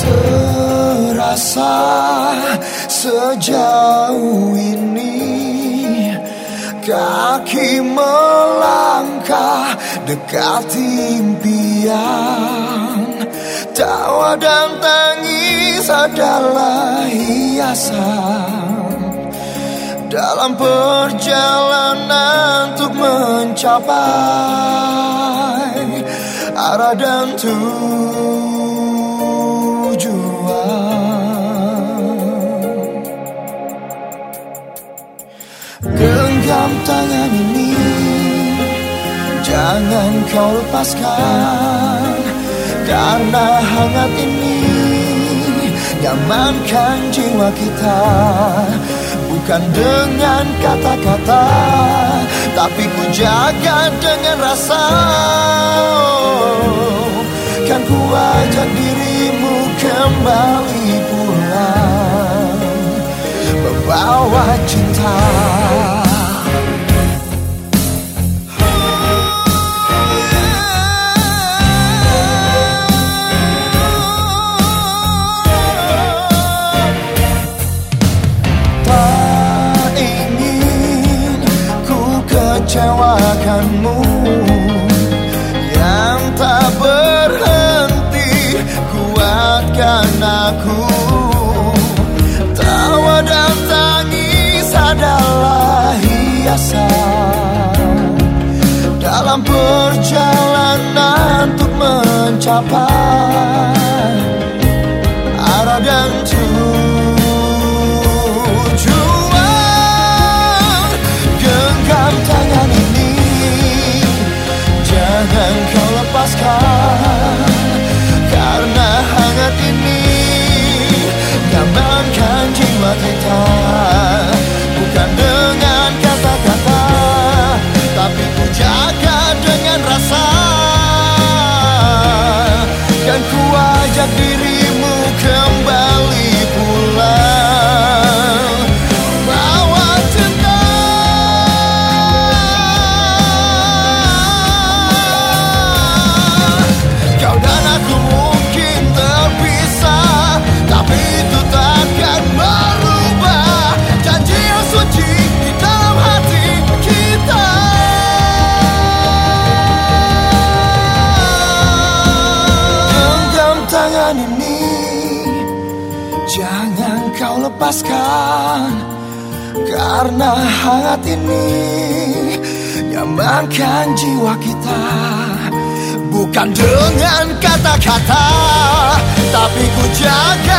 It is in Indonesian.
terasa sejauh ini. Kaki melangkah dekati impian. Tawa dan tangis adalah hiasan. Dalam perjalanan untuk mencapai Arah dan tujuan Tangan ini. Jangan kau lepaskan Karena hangat ini Nyamankan jiwa kita. Bukan dengan kata-kata Tapi ku jaga dengan rasa. Kan ku ajak dirimu kembali pulang. Membawa cinta mengecewakanmu. Yang tak berhenti kuatkan aku. Tawa dan tangis adalah hiasan. Dalam perjalanan untuk mencapai tangan Jangan kau lepaskan Karena hangat ini Nyamankan jiwa kita. Bukan dengan kata-kata Tapi ku jaga